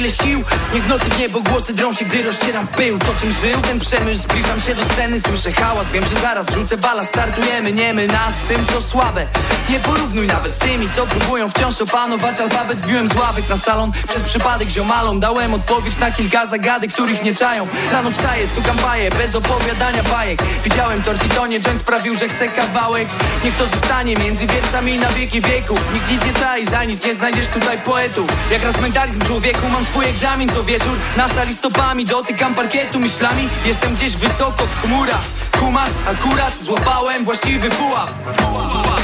ile sił. Niech nocy w niebo głosy drą się, gdy rozcieram w pył. To czym żył ten przemysł, zbliżam się do sceny. Słyszę hałas, wiem, że zaraz rzucę bala. Startujemy, nie myl nas z tym, co słabe. Nie porównuj nawet z tymi, co próbują wciąż opanować alfabet. Wbiłem z ławek na salon, przez przypadek ziomalom. Dałem odpowiedź na kilka zagadek, których nie czają. Rano wstaję, stukam paję, bez opowiadania bajek. Widziałem tortitonie, joint sprawił, że chcę kawałek. Niech to zostanie między wierszami na wieki wieków. Nikt nic nie czai, za nic nie znajdziesz tutaj poetów. Jak raz mentalizm człowieku, mam swój egzamin co wieczór. Na sali stopami dotykam parkietu myślami. Jestem gdzieś wysoko w chmurach. Kumasz, akurat złapałem właściwy pułap, pułap,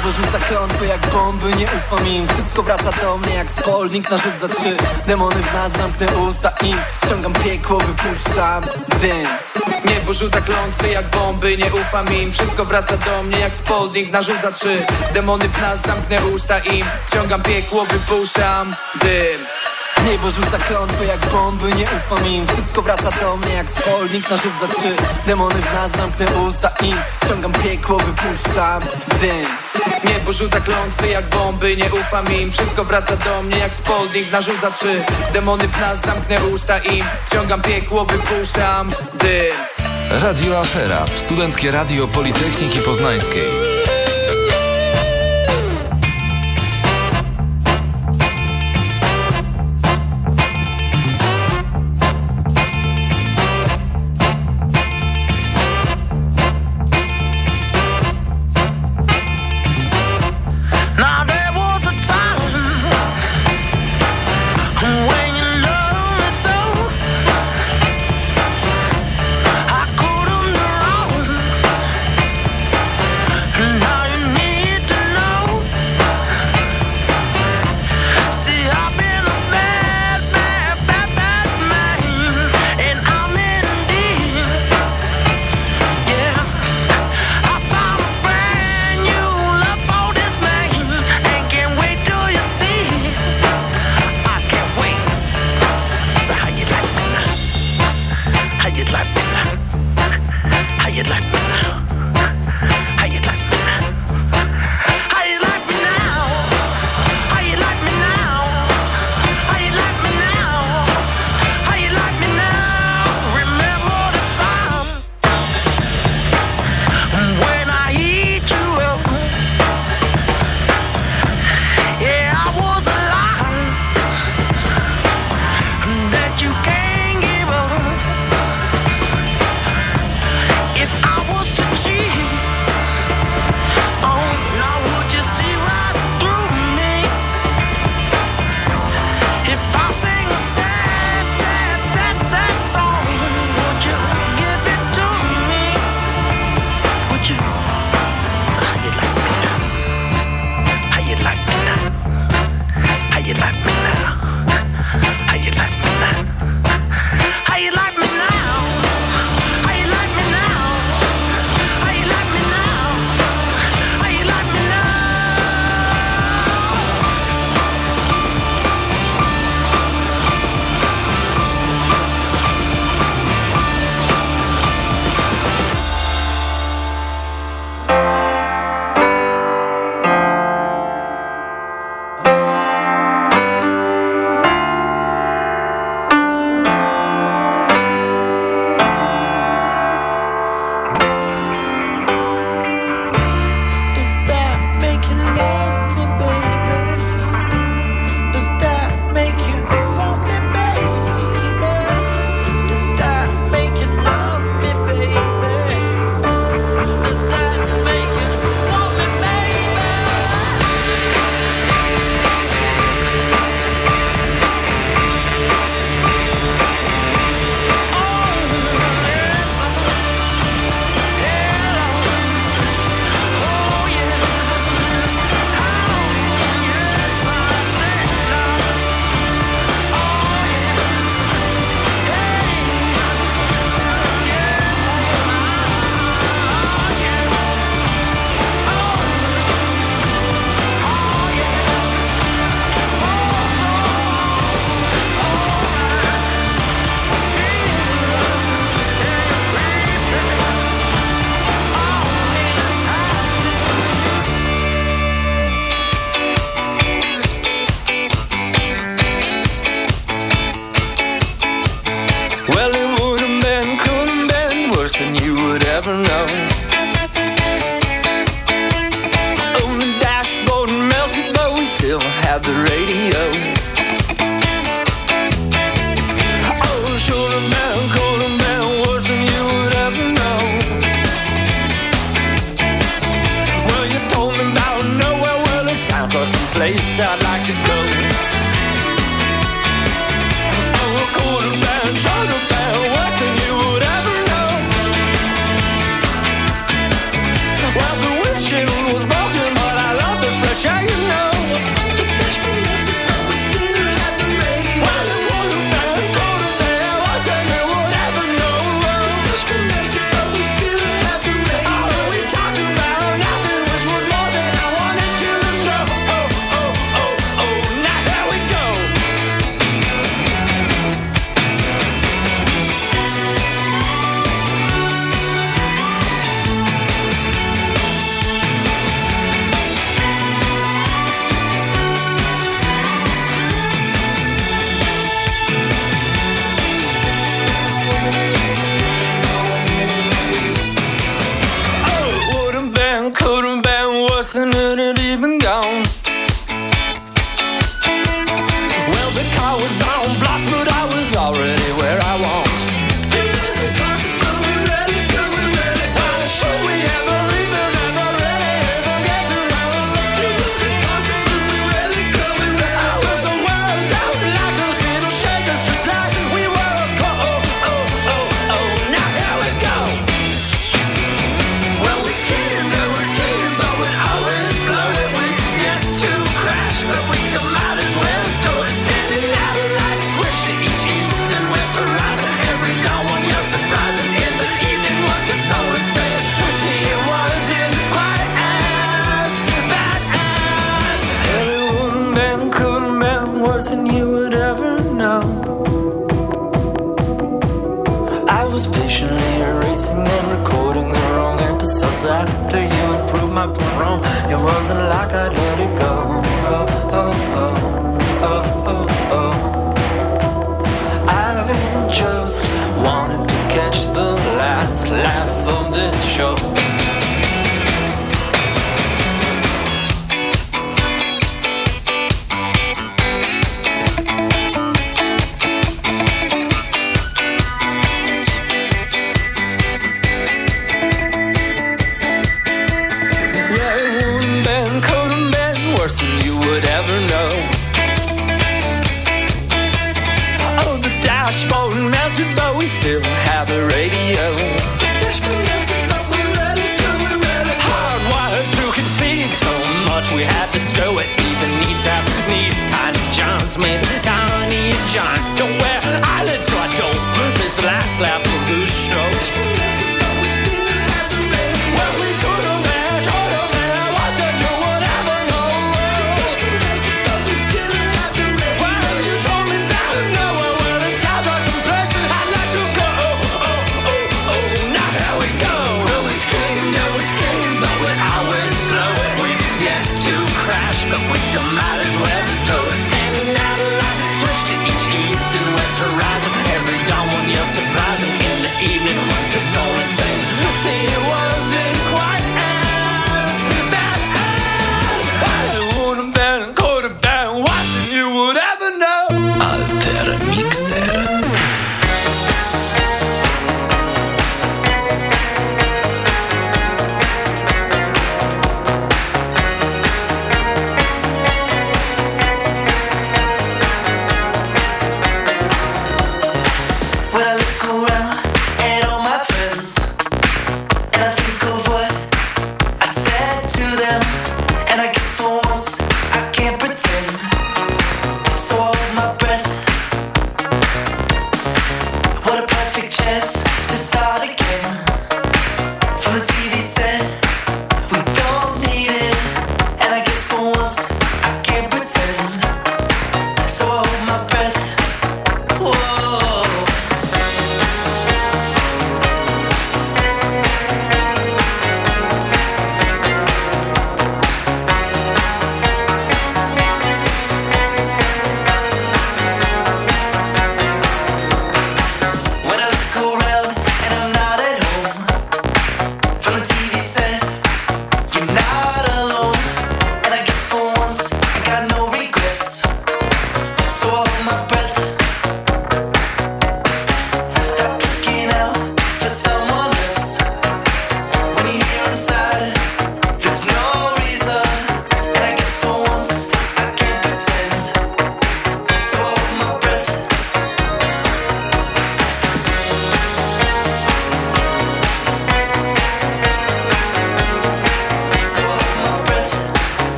Niebo rzuca klątwy jak bomby, nie ufam im. Wszystko wraca do mnie jak spolnik na rzut za trzy. Demony w nas, zamknę usta im Wciągam piekło, wypuszczam dym. Niebo rzuca klątwy jak bomby, nie ufam im. Wszystko wraca do mnie jak Spalding narzuca trzy. Demony w nas, zamknę usta im Wciągam piekło, wypuszczam dym Niebo rzuca klątwy jak bomby, nie ufam im. Wszystko wraca do mnie jak spolnik na rzut za trzy. Demony w nas, zamknę usta im Wciągam piekło, wypuszczam dym. Niebo rzuca klątwy jak bomby, nie ufam im. Wszystko wraca do mnie jak Spalding narzuca trzy. Demony w nas, zamknę usta im Wciągam piekło, wypuszczam dym. Radio Afera, studenckie radio Politechniki Poznańskiej. Well, it would have been, could have been worse than you would ever know. On the dashboard, melted, but we still have the radio.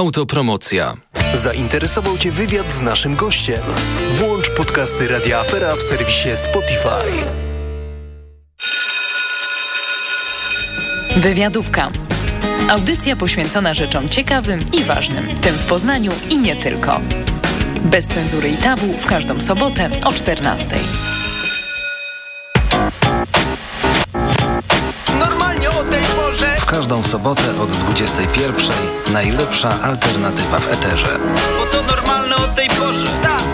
Autopromocja. Zainteresował Cię wywiad z naszym gościem? Włącz podcasty Radia Afera w serwisie Spotify. Wywiadówka. Audycja poświęcona rzeczom ciekawym i ważnym, tym w Poznaniu i nie tylko. Bez cenzury i tabu w każdą sobotę o 14. sobotę od 21. Najlepsza alternatywa w eterze. Bo to normalne o tej porze. Tak.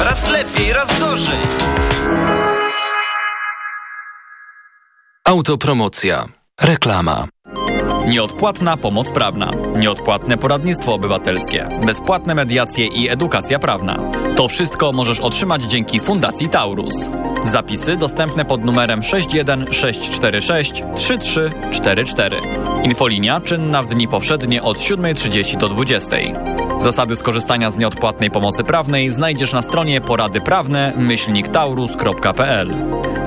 Raz lepiej, raz gorzej. Autopromocja. Reklama. Nieodpłatna pomoc prawna, nieodpłatne poradnictwo obywatelskie, bezpłatne mediacje i edukacja prawna. To wszystko możesz otrzymać dzięki Fundacji Taurus. Zapisy dostępne pod numerem 61646 3344. Infolinia czynna w dni powszednie od 7.30 do 20.00. Zasady skorzystania z nieodpłatnej pomocy prawnej znajdziesz na stronie poradyprawne myślniktaurus.pl.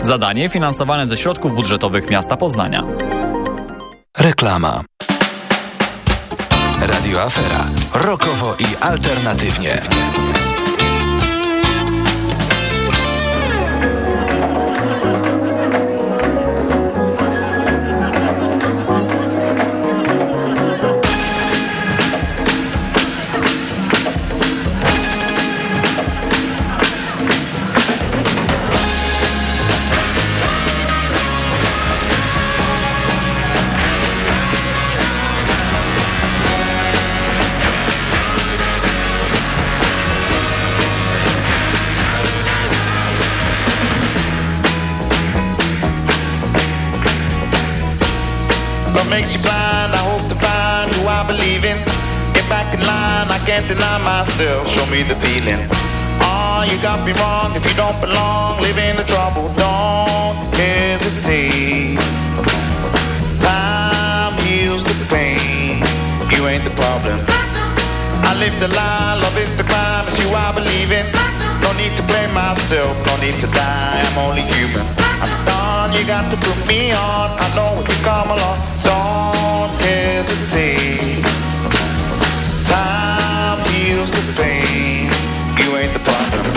Zadanie finansowane ze środków budżetowych miasta Poznania. Reklama. Radio Afera. Rokowo i alternatywnie. Can't deny myself. Show me the feeling. Oh, you got me wrong. If you don't belong, live in the trouble. Don't hesitate. Time heals the pain. You ain't the problem. I live the lie. Love is the crime. It's you I believe in. No need to blame myself. No need to die. I'm only human. I'm done. You got to put me on. I know if you come along. Don't hesitate. Time heals the pain. You ain't the problem.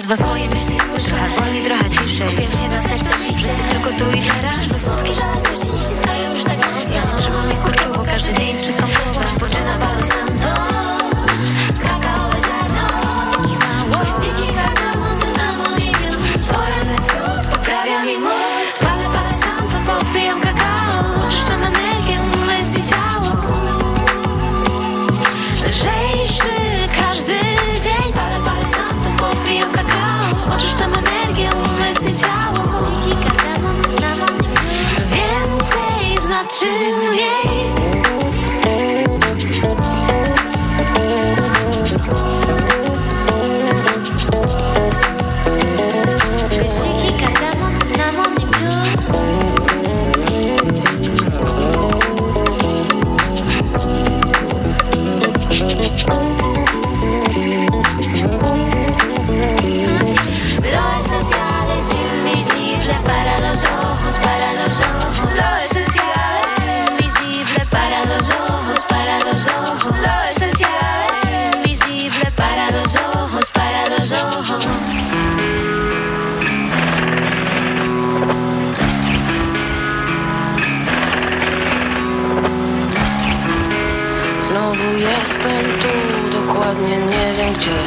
Ledwo swoje myśli słyszę, ale trochę ciszej Skupiam się na Jestem tu, dokładnie nie wiem gdzie.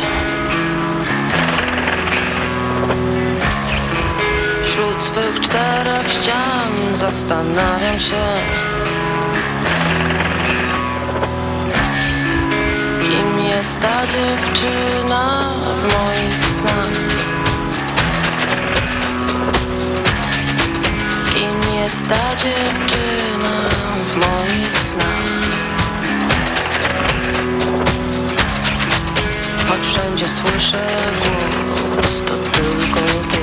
Wśród swych czterech ścian zastanawiam się Kim jest ta dziewczyna w moich snach. Kim jest ta dziewczyna w moich gdzie słyszę głos, to tylko ty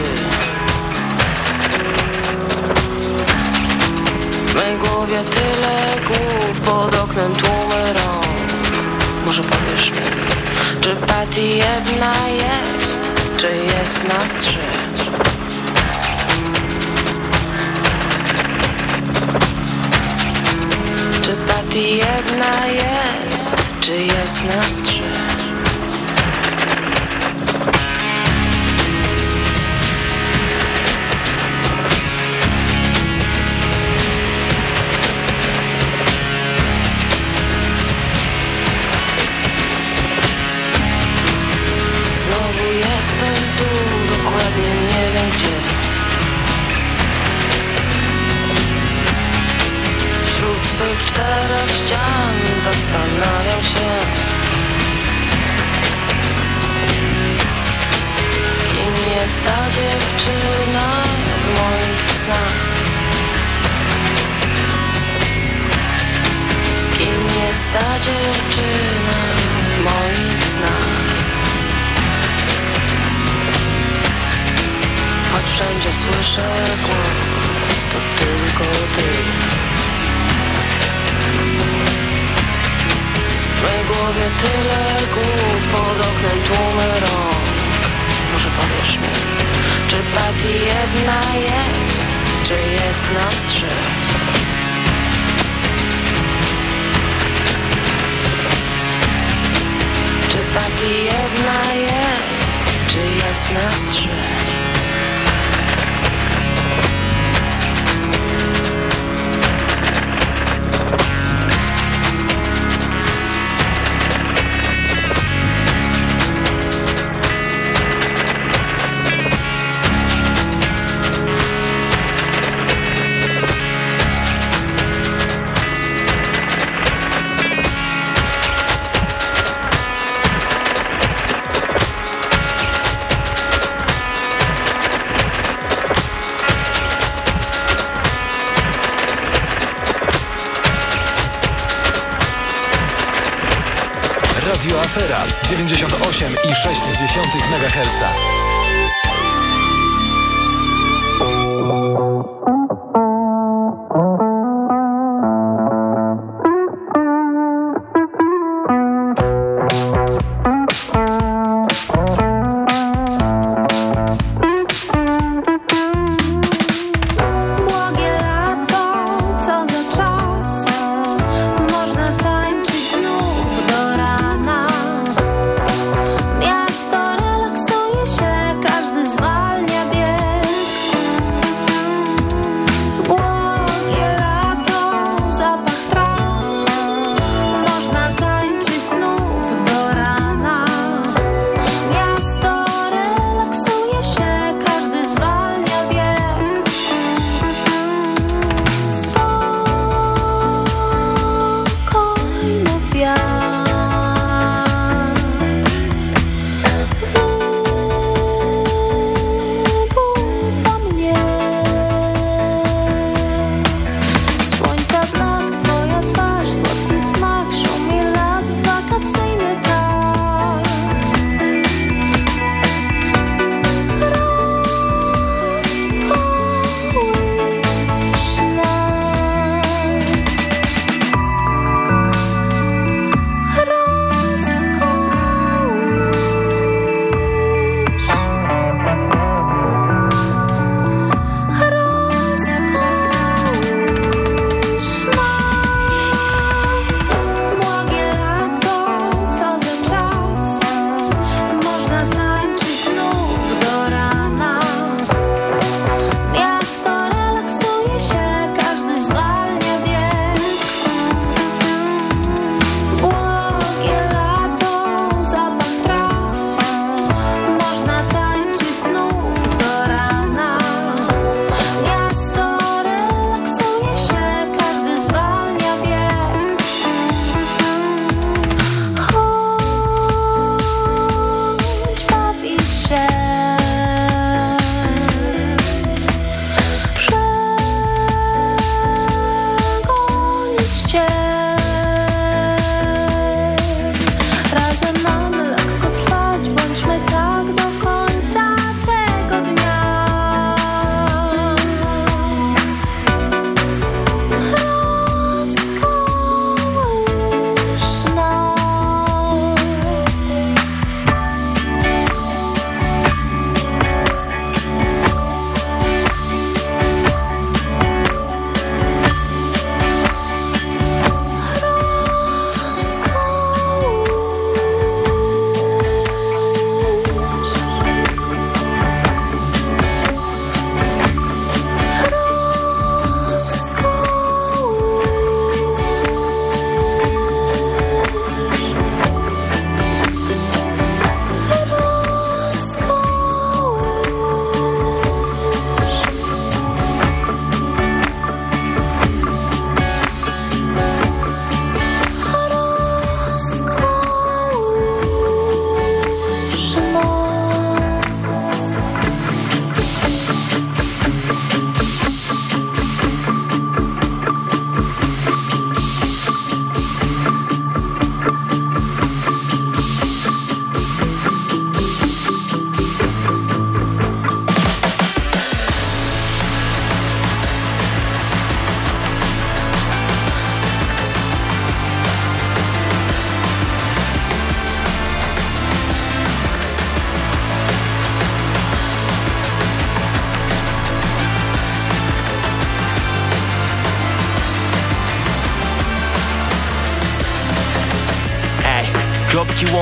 W mej głowie tyle głów pod oknem tłumy rąk Może powiesz mi, czy Patty jedna jest, czy jest nas trzy? Czy Patty jedna jest, czy jest nas trzy? słyszę głos, to tylko ty W głowie tyle głów, pod oknem tłumy rąk Może powiesz mi, czy Patty jedna jest, czy jest nas trzech? Patty jedna jest, czy jest nas trzech? 98,6 MHz.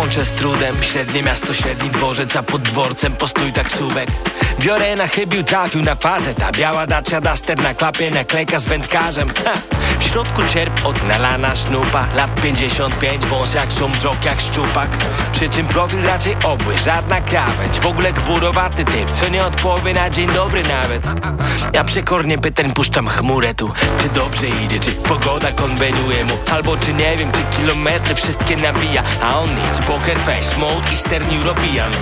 Łączę z trudem. Średnie miasto, średni dworzec A pod dworcem postój taksówek. Biorę na chybił, trafił na fazę Ta biała Dacia Duster na klapie Naklejka z wędkarzem. Ha. W środku czerp od nalana sznupa Lat 55, wąs jak szum, wzrok jak szczupak. Przy czym profil raczej obły, żadna krawędź. W ogóle gburowaty typ, co nie odpowie na dzień dobry nawet. Ja przekornie pytań puszczam chmurę tu. Czy dobrze idzie, czy pogoda konweniuje mu? Albo czy nie wiem, czy kilometry wszystkie nabija. A on nic, poker face, mode Eastern European.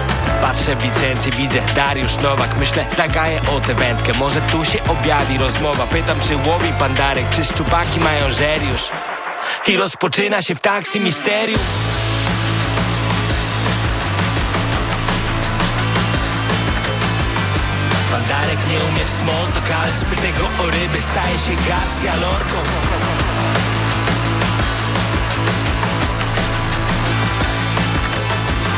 Patrzę w licencję, widzę Dariusz Nowak. Myślę, zagaję o tę wędkę. Może tu się objawi rozmowa. Pytam, czy łowi pan Darek, czy szczupaki mają żeriusz I rozpoczyna się w taksi misterium. Pandarek nie umie w small talk, ale spytaj go o ryby Staje się Garcia Lorką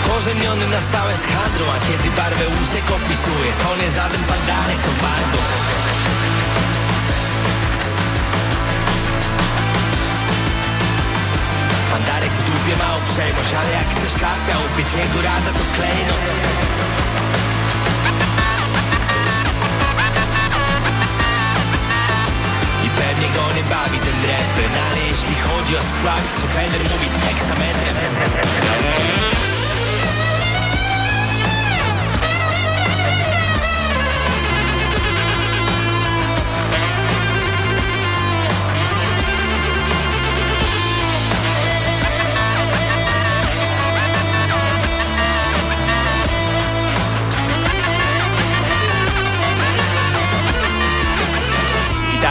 Korzeniony na stałe z A kiedy barwę łusek opisuje To nie żaden pandarek, to bardzo Pandarek w dupie ma uprzejmość Ale jak chcesz karpia upiec Jego rada to klejnot I pewnie go nie bawi ten refren Ale jeśli chodzi o sprawy Co Fender mówi heksametrem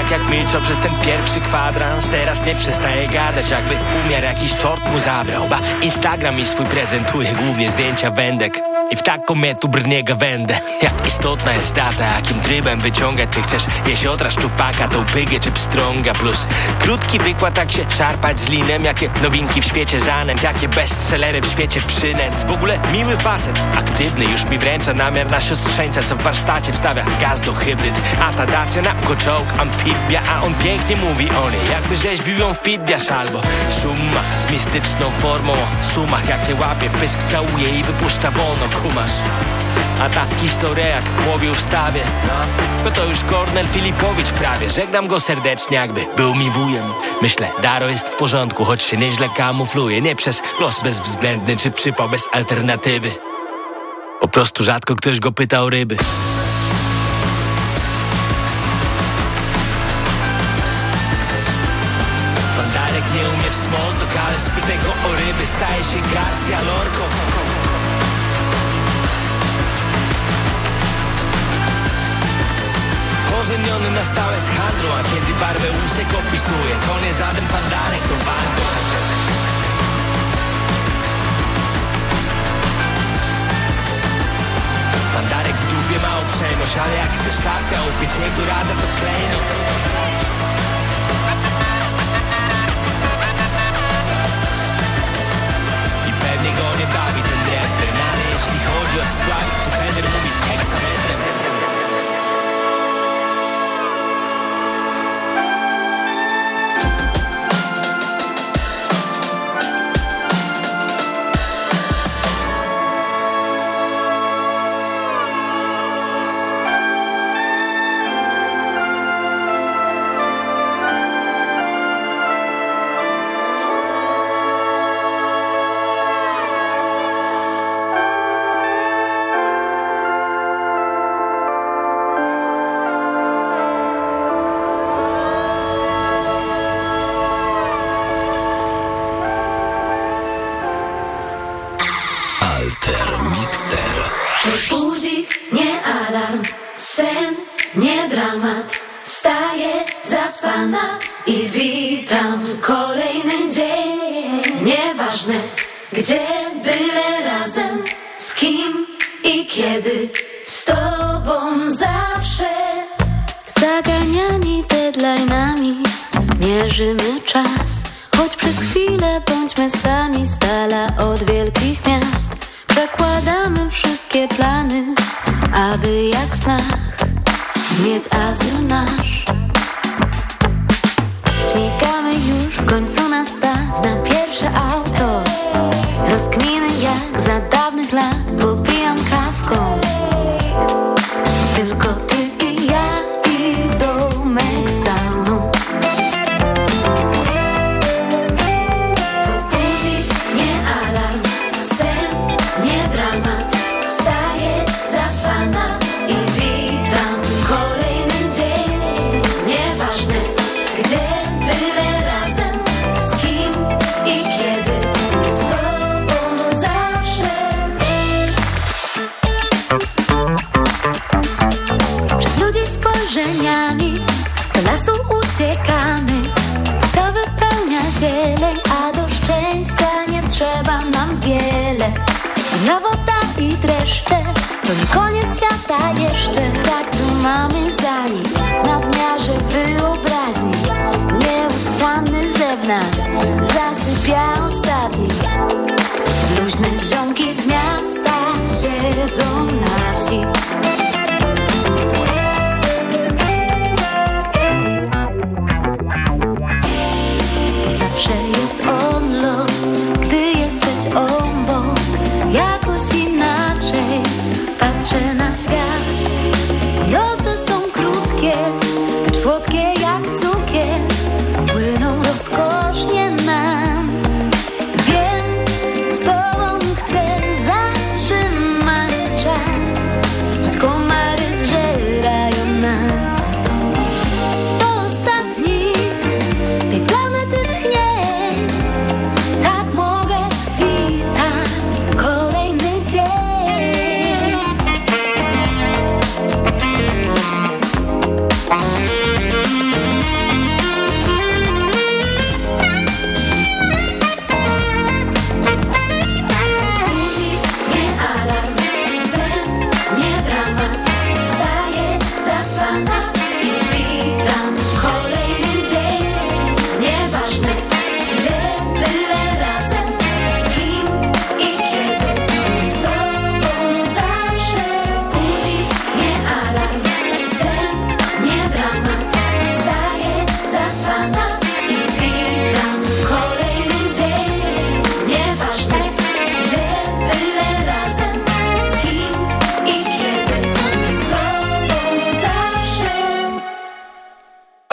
tak jak milczał przez ten pierwszy kwadrans Teraz nie przestaje gadać. Jakby umiar jakiś czort mu zabrał. Ba Instagram mi swój prezentuje głównie zdjęcia wędek i w taką metu brnie gawędę Jak istotna jest data, jakim trybem wyciągać. Czy chcesz jesiotra, szczupaka, dołpygę czy pstrąga? Plus krótki wykład, jak się szarpać z linem. Jakie nowinki w świecie zanęt Jakie bestsellery w świecie przynęt. W ogóle miły facet, aktywny Już mi wręcza namiar na siostrzeńca Co w warsztacie wstawia gaz do hybryd. A ta dacia na go czołg, amfibia A on pięknie mówi o niej Jakby rzeźbił ją fiddiasz albo Suma z mistyczną formą sumach. Jak nie łapie, w pysk całuje i wypuszcza wolno kumasz A ta historia jak mówił w stawie. No to już Kornel Filipowicz prawie. Żegnam go serdecznie jakby był mi wujem. Myślę, Daro jest w porządku Choć się nieźle kamufluje. Nie przez los bezwzględny czy przypał bez alternatywy. Po prostu rzadko ktoś go pyta o ryby. Pandarek nie umie w small talk, ale spytaj go o ryby. Staje się Garcia Lorką Korzeniony na stałe z handlą A kiedy barwę łusek opisuje To nie żaden pandarek, to warto Pandarek w dupie ma uprzejmość Ale jak chcesz karpia upiec Jego rada to klejnot I pewnie go nie bawi ten refren Ale jeśli chodzi o sprawy Czy Fender mówi heksametrem Alter Mixer. Świata jeszcze Tak tu mamy za nic. W nadmiarze wyobraźni Nieustanny zew nas Zasypia ostatni. Luźne ziomki z miasta Siedzą na wsi na świat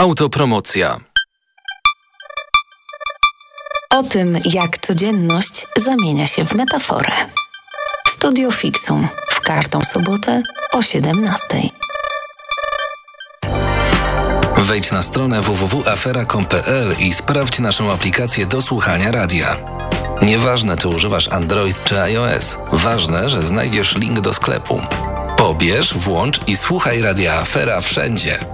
Autopromocja. O tym, jak codzienność zamienia się w metaforę. Studio Fixum w każdą sobotę o 17. Wejdź na stronę www.afera.com.pl i sprawdź naszą aplikację do słuchania radia. Nieważne, czy używasz Android czy iOS, ważne, że znajdziesz link do sklepu. Pobierz, włącz i słuchaj radia Afera wszędzie.